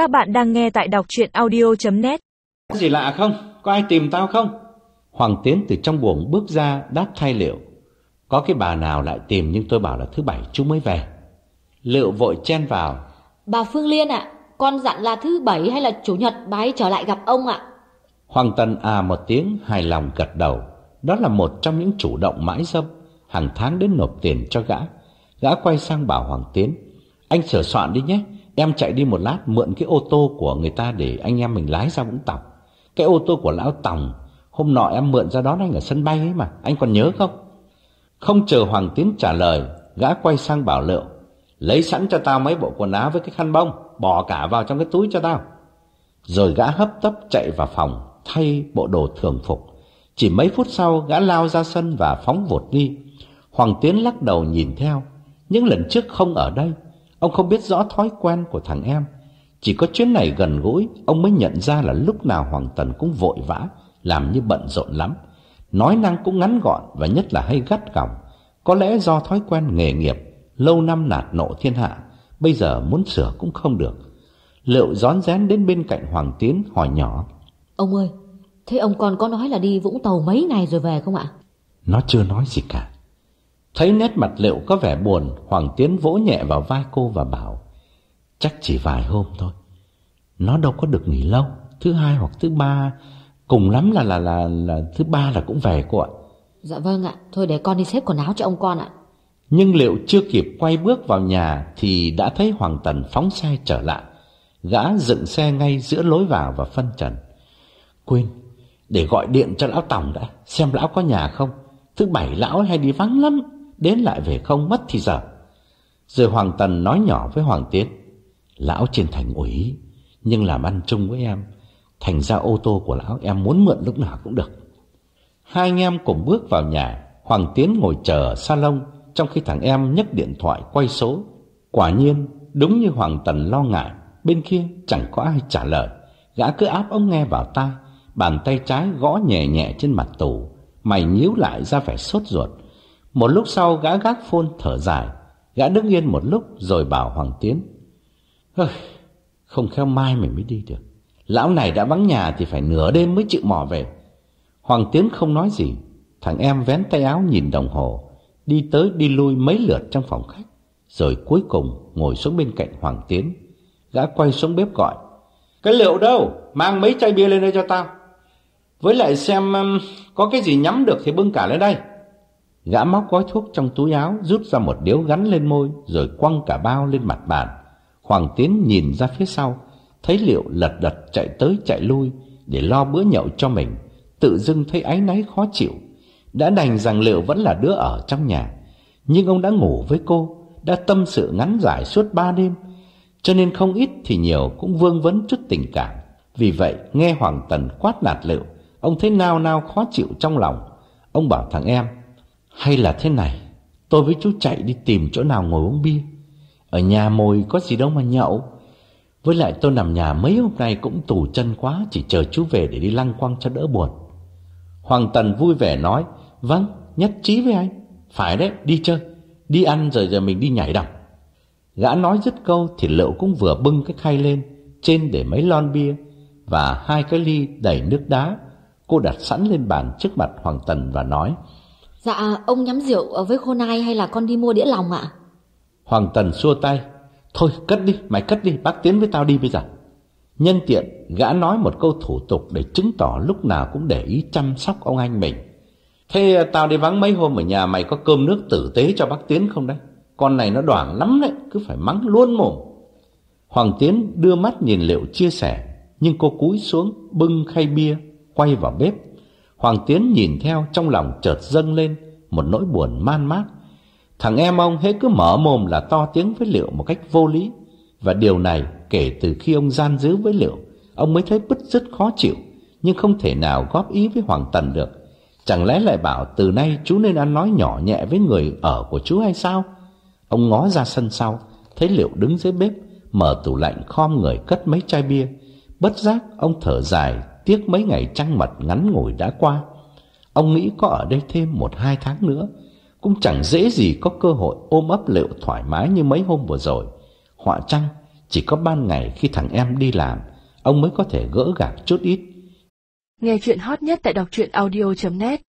Các bạn đang nghe tại đọc chuyện audio.net Có gì lạ không? Có ai tìm tao không? Hoàng Tiến từ trong buồng bước ra đáp thay Liệu. Có cái bà nào lại tìm nhưng tôi bảo là thứ bảy chú mới về. Liệu vội chen vào. Bà Phương Liên ạ, con dặn là thứ bảy hay là chủ nhật bà ấy trở lại gặp ông ạ. Hoàng Tân à một tiếng hài lòng gật đầu. Đó là một trong những chủ động mãi dâm, hàng tháng đến nộp tiền cho gã. Gã quay sang bảo Hoàng Tiến. Anh sửa soạn đi nhé, em chạy đi một lát mượn cái ô tô của người ta để anh em mình lái ra Vũng Tàu. Cái ô tô của lão Tòng, hôm nọ em mượn ra đón anh ở sân bay ấy mà, anh còn nhớ không? Không chờ Hoàng Tiến trả lời, gã quay sang bảo Liệu. Lấy sẵn cho tao mấy bộ quần áo với cái khăn bông, bỏ cả vào trong cái túi cho tao. Rồi gã hấp tấp chạy vào phòng, thay bộ đồ thường phục. Chỉ mấy phút sau, gã lao ra sân và phóng vụt đi. Hoàng Tiến lắc đầu nhìn theo. Những lần trước không ở đây, ông không biết rõ thói quen của thằng em. Chỉ có chuyến này gần gũi, ông mới nhận ra là lúc nào Hoàng Tần cũng vội vã, làm như bận rộn lắm. Nói năng cũng ngắn gọn và nhất là hay gắt gỏng. Có lẽ do thói quen nghề nghiệp, lâu năm nạt nộ thiên hạ, bây giờ muốn sửa cũng không được. Liệu rón rén đến bên cạnh Hoàng Tiến hỏi nhỏ. Ông ơi, thế ông còn có nói là đi Vũng Tàu mấy ngày rồi về không ạ? Nó chưa nói gì cả. Thấy nét mặt Liệu có vẻ buồn, Hoàng Tiến vỗ nhẹ vào vai cô và bảo Chắc chỉ vài hôm thôi. Nó đâu có được nghỉ lâu, thứ hai hoặc thứ ba, cùng lắm là là là, là thứ ba là cũng về cô ạ. Dạ vâng ạ, thôi để con đi xếp quần áo cho ông con ạ. Nhưng Liệu chưa kịp quay bước vào nhà thì đã thấy Hoàng Tần phóng xe trở lại. Gã dựng xe ngay giữa lối vào và phân trần. Quên, để gọi điện cho lão Tòng đã, xem lão có nhà không. Thứ bảy lão hay đi vắng lắm, đến lại về không mất thì giờ. Rồi Hoàng Tần nói nhỏ với Hoàng Tiến. Lão trên thành ủy, nhưng làm ăn chung với em. Thành ra ô tô của lão em muốn mượn lúc nào cũng được. Hai anh em cùng bước vào nhà, Hoàng Tiến ngồi chờ ở salon, trong khi thằng em nhấc điện thoại quay số. Quả nhiên, đúng như Hoàng Tần lo ngại, bên kia chẳng có ai trả lời. Gã cứ áp ống nghe vào tai, bàn tay trái gõ nhẹ nhẹ trên mặt tủ, mày nhíu lại ra vẻ sốt ruột. Một lúc sau gã gác phôn thở dài, gã đứng yên một lúc rồi bảo Hoàng Tiến. Không khéo mai mình mới đi được. Lão này đã vắng nhà thì phải nửa đêm mới chịu mò về. Hoàng Tiến không nói gì, thằng em vén tay áo nhìn đồng hồ, đi tới đi lui mấy lượt trong phòng khách, rồi cuối cùng ngồi xuống bên cạnh Hoàng Tiến. Gã quay xuống bếp gọi, cái liệu đâu, mang mấy chai bia lên đây cho tao. Với lại xem um, có cái gì nhắm được thì bưng cả lên đây. Gã móc gói thuốc trong túi áo, rút ra một điếu gắn lên môi, rồi quăng cả bao lên mặt bàn. Hoàng Tiến nhìn ra phía sau, thấy liệu lật đật chạy tới chạy lui để lo bữa nhậu cho mình, tự dưng thấy áy náy khó chịu. Đã đành rằng liệu vẫn là đứa ở trong nhà, nhưng ông đã ngủ với cô, đã tâm sự ngắn dài suốt ba đêm, cho nên không ít thì nhiều cũng vương vấn chút tình cảm. Vì vậy, nghe Hoàng Tần quát nạt liệu, ông thấy nao nao khó chịu trong lòng. Ông bảo thằng em, hay là thế này, tôi với chú chạy đi tìm chỗ nào ngồi uống bia. Ở nhà mồi có gì đâu mà nhậu. Với lại tôi nằm nhà mấy hôm nay cũng tù chân quá, chỉ chờ chú về để đi lăng quăng cho đỡ buồn. Hoàng Tần vui vẻ nói, vâng, nhất trí với anh. Phải đấy, đi chơi, đi ăn rồi giờ mình đi nhảy đọc Gã nói dứt câu thì Lựu cũng vừa bưng cái khay lên, trên để mấy lon bia và hai cái ly đầy nước đá. Cô đặt sẵn lên bàn trước mặt Hoàng Tần và nói, Dạ, ông nhắm rượu với khô nai hay là con đi mua đĩa lòng ạ? Hoàng Tần xua tay, thôi cất đi, mày cất đi, bác Tiến với tao đi bây giờ. Nhân tiện, gã nói một câu thủ tục để chứng tỏ lúc nào cũng để ý chăm sóc ông anh mình. Thế à, tao đi vắng mấy hôm ở nhà mày có cơm nước tử tế cho bác Tiến không đấy? Con này nó đoảng lắm đấy, cứ phải mắng luôn mồm. Hoàng Tiến đưa mắt nhìn Liệu chia sẻ, nhưng cô cúi xuống bưng khay bia, quay vào bếp. Hoàng Tiến nhìn theo trong lòng chợt dâng lên một nỗi buồn man mác. Thằng em ông hết cứ mở mồm là to tiếng với Liệu một cách vô lý. Và điều này kể từ khi ông gian díu với Liệu, ông mới thấy bứt rứt khó chịu, nhưng không thể nào góp ý với Hoàng Tần được. Chẳng lẽ lại bảo từ nay chú nên ăn nói nhỏ nhẹ với người ở của chú hay sao? Ông ngó ra sân sau, thấy Liệu đứng dưới bếp, mở tủ lạnh khom người cất mấy chai bia. Bất giác ông thở dài, tiếc mấy ngày trăng mật ngắn ngủi đã qua. Ông nghĩ có ở đây thêm một hai tháng nữa, cũng chẳng dễ gì có cơ hội ôm ấp Liệu thoải mái như mấy hôm vừa rồi. Họa chăng, Chỉ có ban ngày khi thằng em đi làm, ông mới có thể gỡ gạc chút ít. Nghe chuyện hot nhất tại đọc truyện audio.net